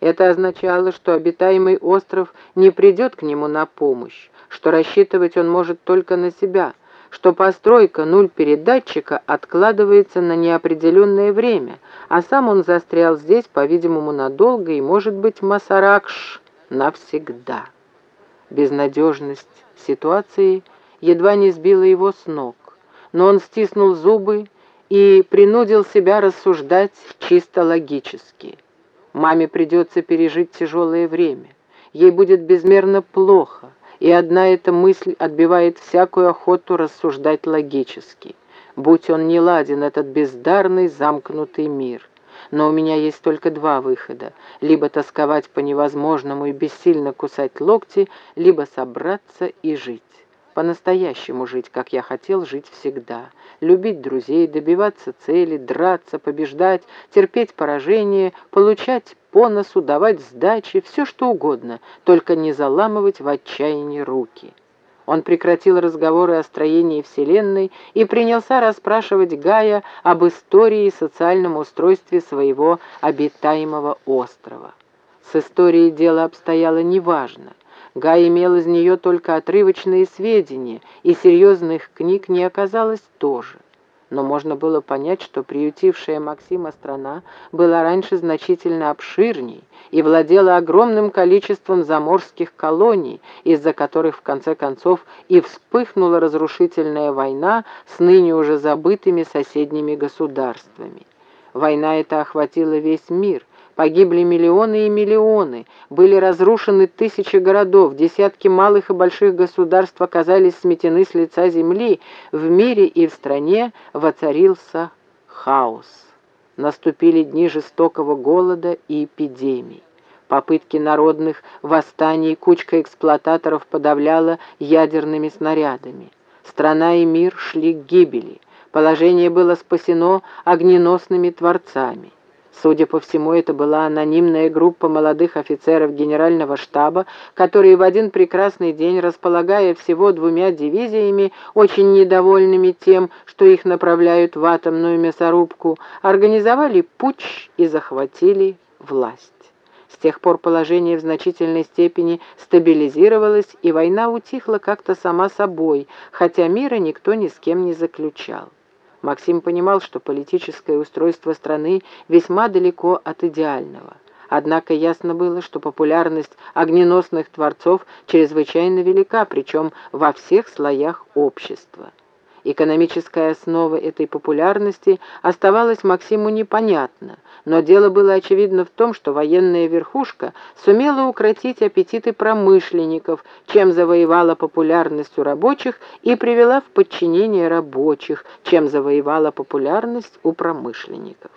Это означало, что обитаемый остров не придет к нему на помощь, что рассчитывать он может только на себя, что постройка нуль-передатчика откладывается на неопределенное время, а сам он застрял здесь, по-видимому, надолго и, может быть, Масаракш навсегда. Безнадежность ситуации едва не сбила его с ног, но он стиснул зубы и принудил себя рассуждать чисто логически. Маме придется пережить тяжелое время. Ей будет безмерно плохо, и одна эта мысль отбивает всякую охоту рассуждать логически. Будь он не ладен, этот бездарный замкнутый мир. Но у меня есть только два выхода. Либо тосковать по невозможному и бессильно кусать локти, либо собраться и жить по-настоящему жить, как я хотел жить всегда. Любить друзей, добиваться цели, драться, побеждать, терпеть поражение, получать по носу, давать сдачи, все что угодно, только не заламывать в отчаянии руки. Он прекратил разговоры о строении Вселенной и принялся расспрашивать Гая об истории и социальном устройстве своего обитаемого острова. С историей дело обстояло неважно. Гай имел из нее только отрывочные сведения, и серьезных книг не оказалось тоже. Но можно было понять, что приютившая Максима страна была раньше значительно обширней и владела огромным количеством заморских колоний, из-за которых в конце концов и вспыхнула разрушительная война с ныне уже забытыми соседними государствами. Война эта охватила весь мир, Погибли миллионы и миллионы, были разрушены тысячи городов, десятки малых и больших государств оказались сметены с лица земли, в мире и в стране воцарился хаос. Наступили дни жестокого голода и эпидемий. Попытки народных восстаний кучка эксплуататоров подавляла ядерными снарядами. Страна и мир шли к гибели. Положение было спасено огненосными творцами. Судя по всему, это была анонимная группа молодых офицеров генерального штаба, которые в один прекрасный день, располагая всего двумя дивизиями, очень недовольными тем, что их направляют в атомную мясорубку, организовали путч и захватили власть. С тех пор положение в значительной степени стабилизировалось, и война утихла как-то сама собой, хотя мира никто ни с кем не заключал. Максим понимал, что политическое устройство страны весьма далеко от идеального. Однако ясно было, что популярность огненосных творцов чрезвычайно велика, причем во всех слоях общества. Экономическая основа этой популярности оставалась Максиму непонятна, но дело было очевидно в том, что военная верхушка сумела укротить аппетиты промышленников, чем завоевала популярность у рабочих и привела в подчинение рабочих, чем завоевала популярность у промышленников.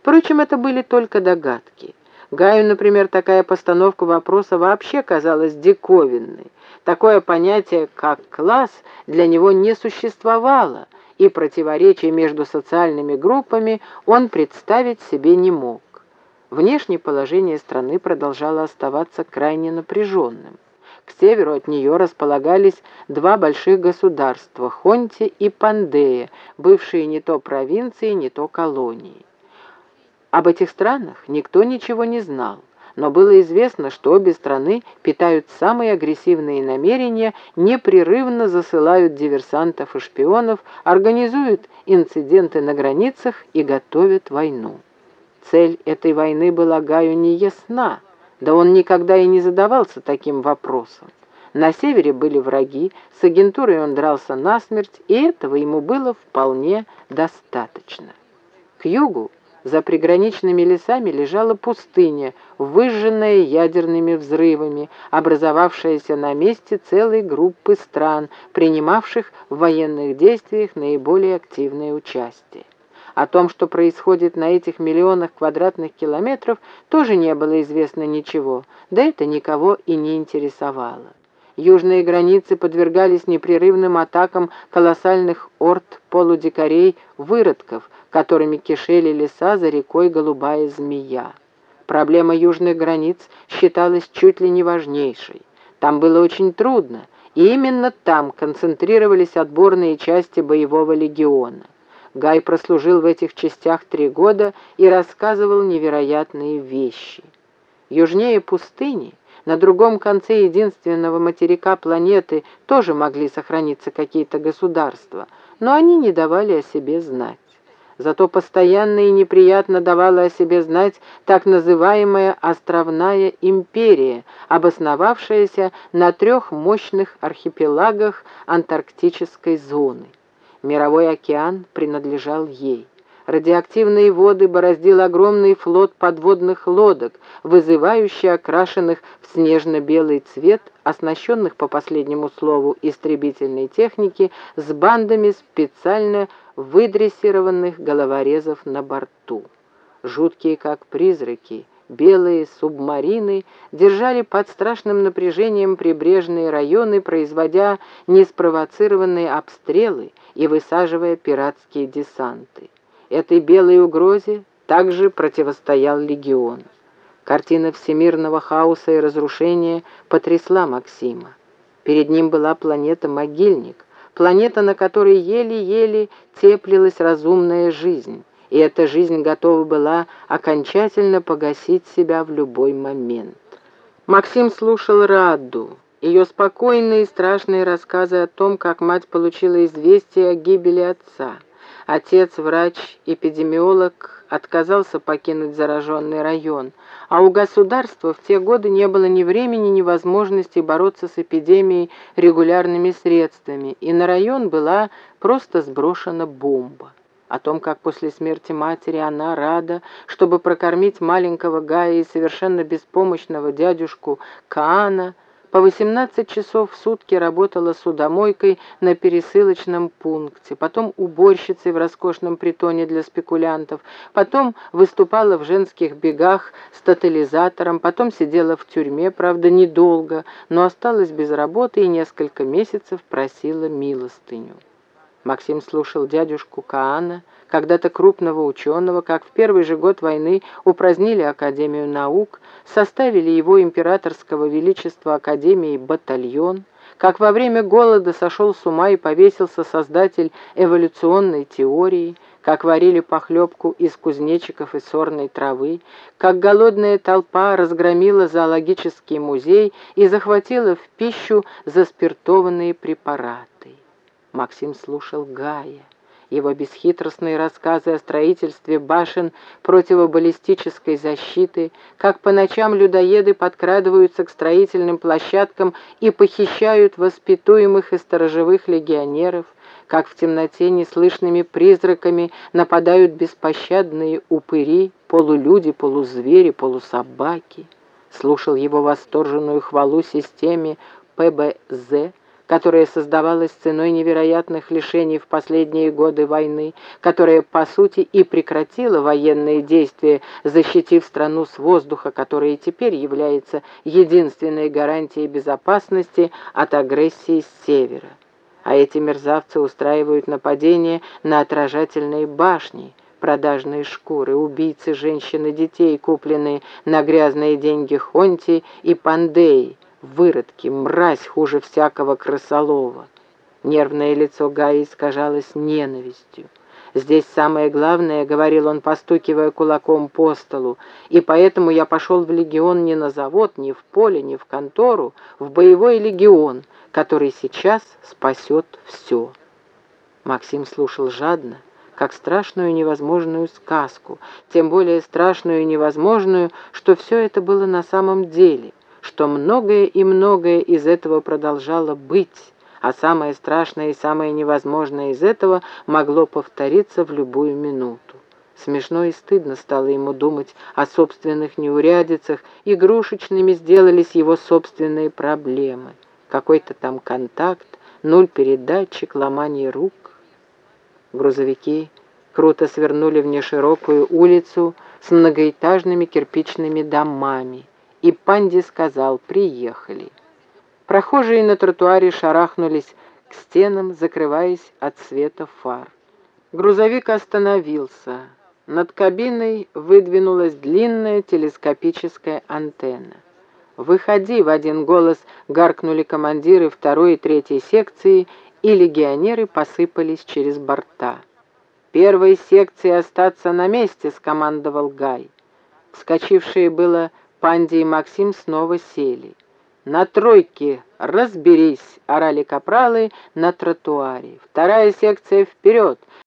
Впрочем, это были только догадки. Гаю, например, такая постановка вопроса вообще казалась диковинной. Такое понятие, как класс, для него не существовало, и противоречия между социальными группами он представить себе не мог. Внешнее положение страны продолжало оставаться крайне напряженным. К северу от нее располагались два больших государства – Хонти и Пандея, бывшие не то провинции, не то колонии. Об этих странах никто ничего не знал, но было известно, что обе страны питают самые агрессивные намерения, непрерывно засылают диверсантов и шпионов, организуют инциденты на границах и готовят войну. Цель этой войны была Гаю неясна, да он никогда и не задавался таким вопросом. На севере были враги, с агентурой он дрался насмерть, и этого ему было вполне достаточно. К югу за приграничными лесами лежала пустыня, выжженная ядерными взрывами, образовавшаяся на месте целой группы стран, принимавших в военных действиях наиболее активное участие. О том, что происходит на этих миллионах квадратных километров, тоже не было известно ничего, да это никого и не интересовало. Южные границы подвергались непрерывным атакам колоссальных орд полудикарей-выродков, которыми кишели леса за рекой Голубая Змея. Проблема южных границ считалась чуть ли не важнейшей. Там было очень трудно, и именно там концентрировались отборные части боевого легиона. Гай прослужил в этих частях три года и рассказывал невероятные вещи. Южнее пустыни, на другом конце единственного материка планеты тоже могли сохраниться какие-то государства, но они не давали о себе знать. Зато постоянно и неприятно давала о себе знать так называемая «островная империя», обосновавшаяся на трех мощных архипелагах антарктической зоны. Мировой океан принадлежал ей. Радиоактивные воды бороздил огромный флот подводных лодок, вызывающий окрашенных в снежно-белый цвет, оснащенных по последнему слову истребительной техники, с бандами специально выдрессированных головорезов на борту. Жуткие как призраки, белые субмарины держали под страшным напряжением прибрежные районы, производя неспровоцированные обстрелы и высаживая пиратские десанты. Этой белой угрозе также противостоял легион. Картина всемирного хаоса и разрушения потрясла Максима. Перед ним была планета-могильник, планета, на которой еле-еле теплилась разумная жизнь, и эта жизнь готова была окончательно погасить себя в любой момент. Максим слушал Радду, ее спокойные и страшные рассказы о том, как мать получила известие о гибели отца. Отец, врач-эпидемиолог, отказался покинуть зараженный район, а у государства в те годы не было ни времени, ни возможности бороться с эпидемией регулярными средствами, и на район была просто сброшена бомба. О том, как после смерти матери она рада, чтобы прокормить маленького Гая и совершенно беспомощного дядюшку Каана – по 18 часов в сутки работала судомойкой на пересылочном пункте, потом уборщицей в роскошном притоне для спекулянтов, потом выступала в женских бегах с тотализатором, потом сидела в тюрьме, правда, недолго, но осталась без работы и несколько месяцев просила милостыню. Максим слушал дядюшку Каана, когда-то крупного ученого, как в первый же год войны упразднили Академию наук, составили его императорского величества Академии батальон, как во время голода сошел с ума и повесился создатель эволюционной теории, как варили похлебку из кузнечиков и сорной травы, как голодная толпа разгромила зоологический музей и захватила в пищу заспиртованные препараты. Максим слушал Гая. Его бесхитростные рассказы о строительстве башен противобаллистической защиты, как по ночам людоеды подкрадываются к строительным площадкам и похищают воспитуемых и сторожевых легионеров, как в темноте неслышными призраками нападают беспощадные упыри, полулюди, полузвери, полусобаки. Слушал его восторженную хвалу системе ПБЗ, которая создавалась ценой невероятных лишений в последние годы войны, которая, по сути, и прекратила военные действия, защитив страну с воздуха, которая теперь является единственной гарантией безопасности от агрессии с севера. А эти мерзавцы устраивают нападения на отражательные башни, продажные шкуры, убийцы женщин и детей, купленные на грязные деньги Хонти и Пандеи, Выродки, мразь хуже всякого крысолова. Нервное лицо Гаи искажалось ненавистью. «Здесь самое главное», — говорил он, постукивая кулаком по столу, «и поэтому я пошел в легион не на завод, не в поле, не в контору, в боевой легион, который сейчас спасет все». Максим слушал жадно, как страшную невозможную сказку, тем более страшную и невозможную, что все это было на самом деле что многое и многое из этого продолжало быть, а самое страшное и самое невозможное из этого могло повториться в любую минуту. Смешно и стыдно стало ему думать о собственных неурядицах, игрушечными сделались его собственные проблемы. Какой-то там контакт, нуль передатчик, ломание рук. Грузовики круто свернули в неширокую улицу с многоэтажными кирпичными домами и Панди сказал «приехали». Прохожие на тротуаре шарахнулись к стенам, закрываясь от света фар. Грузовик остановился. Над кабиной выдвинулась длинная телескопическая антенна. «Выходи!» — в один голос гаркнули командиры второй и третьей секции, и легионеры посыпались через борта. «Первой секции остаться на месте!» — скомандовал Гай. Вскочившие было Панди и Максим снова сели. «На тройке разберись!» — орали капралы на тротуаре. «Вторая секция вперед!